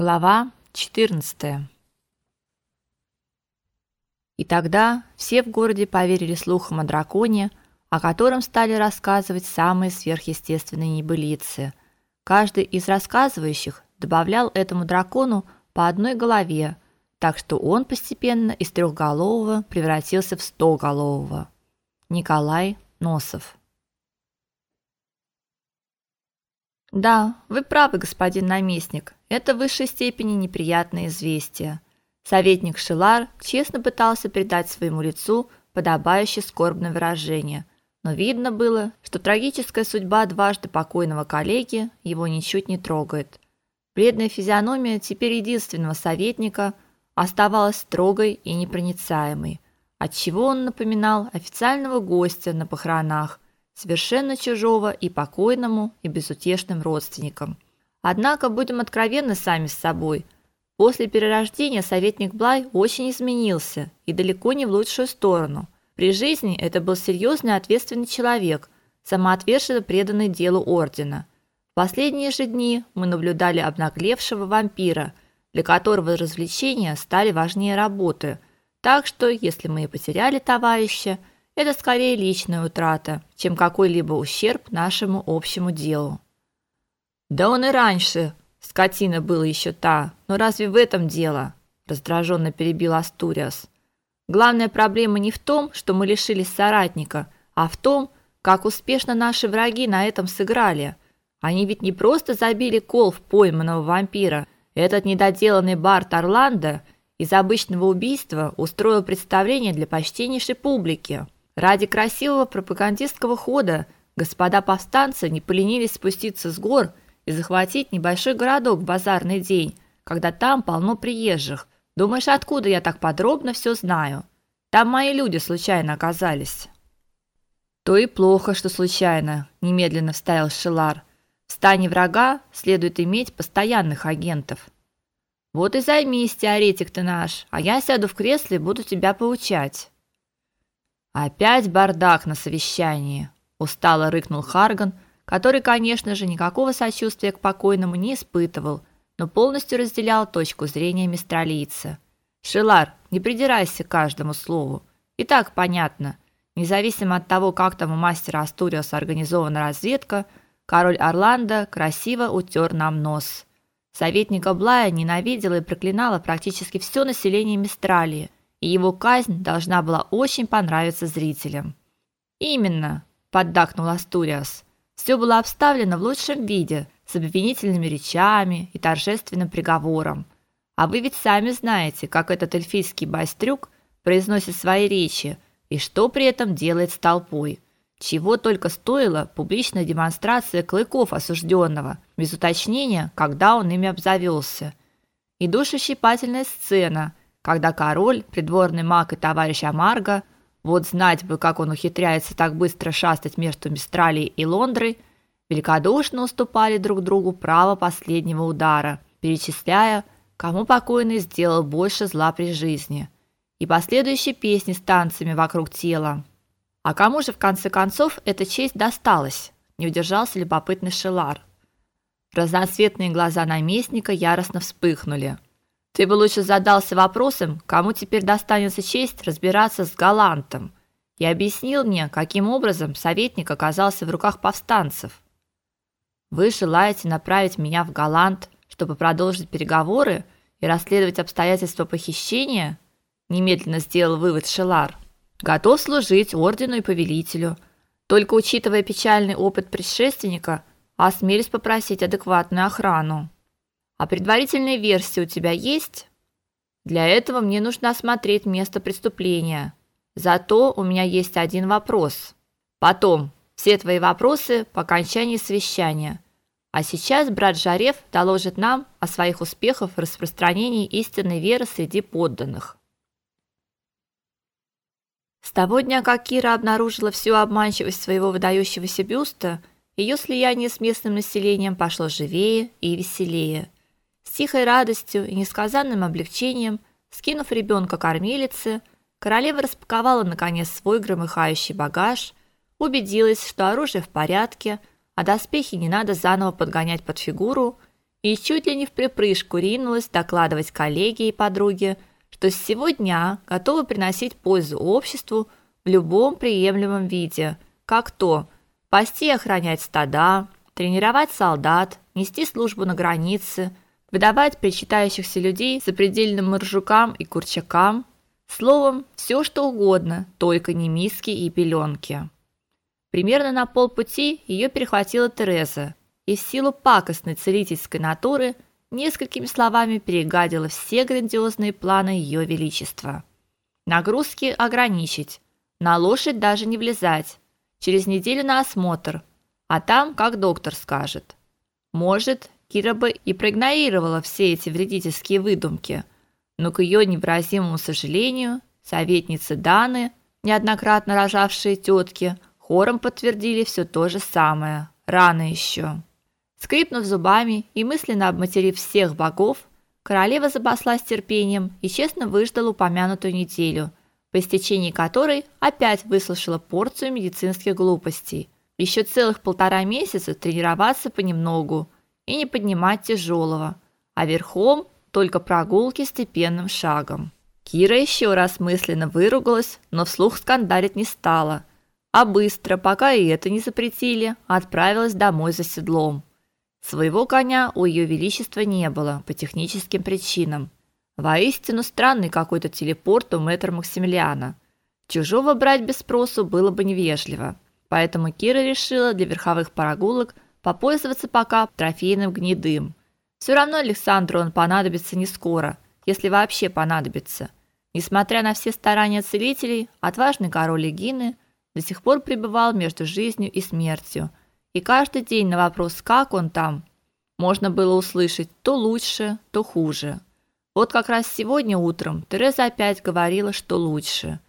Глава 14. И тогда все в городе поверили слухам о драконе, о котором стали рассказывать самые сверхъестественные небылицы. Каждый из рассказывающих добавлял этому дракону по одной голове, так что он постепенно из трехголового превратился в стоголового. Николай Носов Да, вы правы, господин наместник. Это в высшей степени неприятное известие. Советник Шилар честно пытался придать своему лицу подобающее скорбное выражение, но видно было, что трагическая судьба дважды покойного коллеги его ничуть не трогает. Бледная физиономия теперь единственного советника оставалась строгой и непроницаемой, отчего он напоминал официального гостя на похоронах – совершенно чужого и покойному, и безутешным родственникам. Однако будем откровенны сами с собой. После перерождения советник Блай очень изменился, и далеко не в лучшую сторону. При жизни это был серьезный ответственный человек, самоотверженно преданный делу ордена. В последние же дни мы наблюдали обнаглевшего вампира, для которого развлечения стали важнее работы. Так что, если мы и потеряли товарища, это скорее личная утрата, чем какой-либо ущерб нашему общему делу. Да он и раньше, скотина был еще та. Но разве в этом дело? раздраженно перебил Астуриас. Главная проблема не в том, что мы лишились соратника, а в том, как успешно наши враги на этом сыграли. Они ведь не просто забили кол в пойманного вампира. Этот недоделанный Барт Орландо из обычного убийства устроил представление для почтеннейшей публики. Ради красивого пропагандистского хода господа повстанцы не поленились спуститься с гор и захватить небольшой городок в базарный день, когда там полно приезжих. Думаешь, откуда я так подробно все знаю? Там мои люди случайно оказались. То и плохо, что случайно, немедленно вставил Шилар. В стане врага следует иметь постоянных агентов. Вот и займись, теоретик ты наш, а я сяду в кресле и буду тебя поучать. Опять бардак на совещании, устало рыкнул Харган, который, конечно же, никакого сочувствия к покойному не испытывал, но полностью разделял точку зрения мистралийца. Шилар, не придирайся к каждому слову. И так понятно. Независимо от того, как там у мастера Астуриоса организована разведка, король Орландо красиво утер нам нос. Советника Блая ненавидела и проклинала практически все население Мистралии – и его казнь должна была очень понравиться зрителям. Именно, поддакнул Астуриас. Все было обставлено в лучшем виде, с обвинительными речами и торжественным приговором. А вы ведь сами знаете, как этот эльфийский байстрюк произносит свои речи и что при этом делает с толпой. Чего только стоила публичная демонстрация клыков осужденного, без уточнения, когда он ими обзавелся. И душещипательная сцена, когда король, придворный маг и товарищ Амарго, вот знать бы, как он ухитряется так быстро шастать между Мистралией и Лондрой, великодушно уступали друг другу право последнего удара, перечисляя, кому покойный сделал больше зла при жизни, и последующие песни с танцами вокруг тела. А кому же в конце концов эта честь досталась? Не удержался любопытный Шелар. Разноцветные глаза наместника яростно вспыхнули. Ты бы лучше задался вопросом, кому теперь достанется честь разбираться с Галантом, и объяснил мне, каким образом советник оказался в руках повстанцев. Вы желаете направить меня в Галант, чтобы продолжить переговоры и расследовать обстоятельства похищения? Немедленно сделал вывод Шелар. Готов служить ордену и повелителю. Только учитывая печальный опыт предшественника, осмелюсь попросить адекватную охрану. А предварительная версия у тебя есть? Для этого мне нужно осмотреть место преступления. Зато у меня есть один вопрос. Потом все твои вопросы по окончании совещания. А сейчас брат Жарев доложит нам о своих успехах в распространении истинной веры среди подданных. С того дня, как Кира обнаружила всю обманчивость своего выдающегося бюста, ее слияние с местным населением пошло живее и веселее. С тихой радостью и несказанным облегчением, скинув ребенка кормилице, королева распаковала наконец свой громыхающий багаж, убедилась, что оружие в порядке, а доспехи не надо заново подгонять под фигуру, и чуть ли не в припрыжку ринулась докладывать коллеге и подруге, что с сего дня готова приносить пользу обществу в любом приемлемом виде, как то пасти и охранять стада, тренировать солдат, нести службу на границе, выдавать причитающихся людей запредельным моржукам и курчакам, словом, все что угодно, только не миски и пеленки. Примерно на полпути ее перехватила Тереза и в силу пакостной целительской натуры несколькими словами перегадила все грандиозные планы ее величества. Нагрузки ограничить, на лошадь даже не влезать, через неделю на осмотр, а там, как доктор скажет. Может, Кира бы и проигнорировала все эти вредительские выдумки, но к ее невыразимому сожалению, советницы Даны, неоднократно рожавшие тетки, хором подтвердили все то же самое. Рано еще. Скрипнув зубами и мысленно обматерив всех богов, королева запаслась терпением и честно выждала упомянутую неделю, по истечении которой опять выслушала порцию медицинских глупостей. Еще целых полтора месяца тренироваться понемногу и не поднимать тяжелого, а верхом только прогулки степенным шагом. Кира еще раз мысленно выругалась, но вслух скандалить не стала, а быстро, пока и это не запретили, отправилась домой за седлом. Своего коня у ее величества не было по техническим причинам. Воистину странный какой-то телепорт у мэтра Максимилиана. Чужого брать без спросу было бы невежливо. Поэтому Кира решила для верховых прогулок попользоваться пока трофейным гнедым. Все равно Александру он понадобится не скоро, если вообще понадобится. Несмотря на все старания целителей, отважный король Эгины до сих пор пребывал между жизнью и смертью, и каждый день на вопрос, как он там, можно было услышать то лучше, то хуже. Вот как раз сегодня утром Тереза опять говорила, что лучше.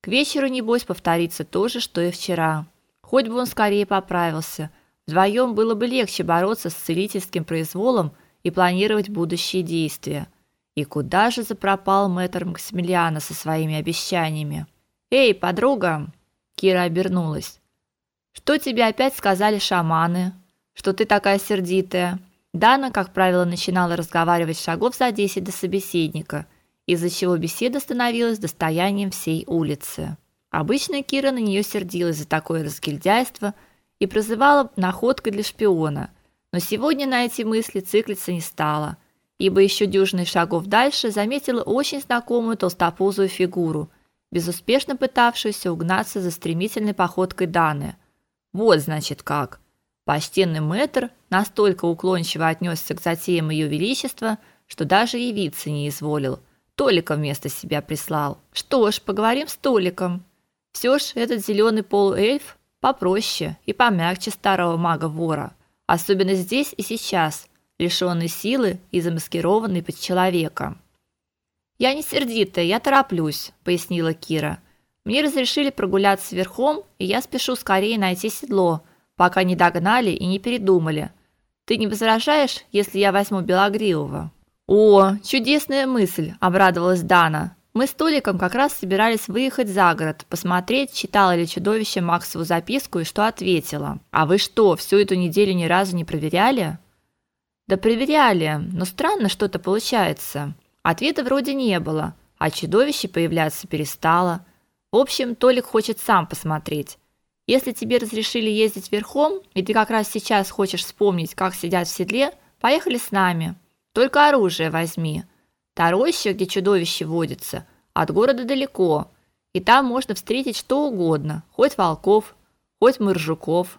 К вечеру небось повторится то же, что и вчера. Хоть бы он скорее поправился. Вдвоем было бы легче бороться с целительским произволом и планировать будущие действия. И куда же запропал мэтр Максимилиана со своими обещаниями? Эй, подруга, Кира обернулась. Что тебе опять сказали шаманы? Что ты такая сердитая? Дана, как правило, начинала разговаривать шагов за десять до собеседника, из-за чего беседа становилась достоянием всей улицы. Обычно Кира на нее сердилась за такое разгильдяйство и прозывала находкой для шпиона, но сегодня на эти мысли циклиться не стала, ибо еще дюжины шагов дальше заметила очень знакомую толстопузую фигуру, безуспешно пытавшуюся угнаться за стремительной походкой Даны. Вот, значит, как. Почтенный мэтр настолько уклончиво отнесся к затеям ее величества, что даже явиться не изволил. Толика вместо себя прислал. Что ж, поговорим с Толиком. Все ж этот зеленый полуэльф попроще и помягче старого мага-вора, особенно здесь и сейчас, лишенный силы и замаскированный под человека. Я не сердитая, я тороплюсь, пояснила Кира. Мне разрешили прогуляться верхом, и я спешу скорее найти седло пока не догнали и не передумали. Ты не возражаешь, если я возьму белогривого? О, чудесная мысль, обрадовалась Дана. Мы с Толиком как раз собирались выехать за город, посмотреть, читала ли чудовище Максову записку и что ответила. А вы что, всю эту неделю ни разу не проверяли? Да проверяли, но странно что-то получается. Ответа вроде не было, а чудовище появляться перестало. В общем, Толик хочет сам посмотреть. Если тебе разрешили ездить верхом, и ты как раз сейчас хочешь вспомнить, как сидят в седле, поехали с нами. Только оружие возьми. Тароща, где чудовище водится, от города далеко, и там можно встретить что угодно, хоть волков, хоть мыржуков.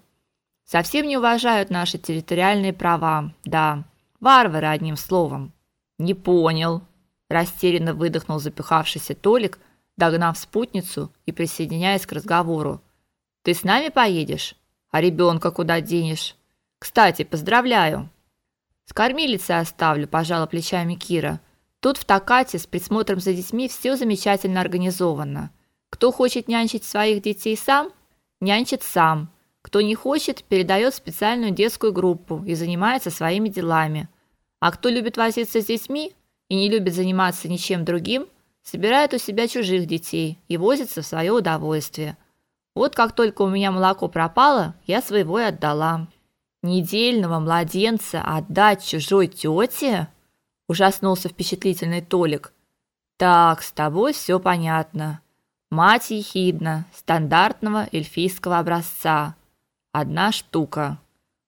Совсем не уважают наши территориальные права. Да, варвары одним словом. Не понял, растерянно выдохнул запыхавшийся Толик, догнав спутницу и присоединяясь к разговору. Ты с нами поедешь? А ребенка куда денешь? Кстати, поздравляю. С кормилицей оставлю, пожала плечами Кира. Тут в Такате с присмотром за детьми все замечательно организовано. Кто хочет нянчить своих детей сам, нянчит сам. Кто не хочет, передает в специальную детскую группу и занимается своими делами. А кто любит возиться с детьми и не любит заниматься ничем другим, собирает у себя чужих детей и возится в свое удовольствие. Вот как только у меня молоко пропало, я своего и отдала. Недельного младенца отдать чужой тете? Ужаснулся впечатлительный Толик. Так, с тобой все понятно. Мать ехидна, стандартного эльфийского образца. Одна штука.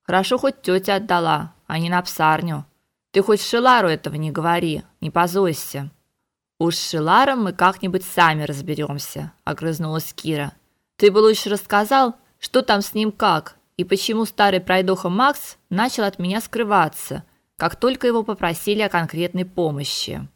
Хорошо хоть тетя отдала, а не на псарню. Ты хоть Шилару этого не говори, не позойся. Уж с Шиларом мы как-нибудь сами разберемся, огрызнулась Кира. Ты бы лучше рассказал, что там с ним как, и почему старый пройдоха Макс начал от меня скрываться, как только его попросили о конкретной помощи.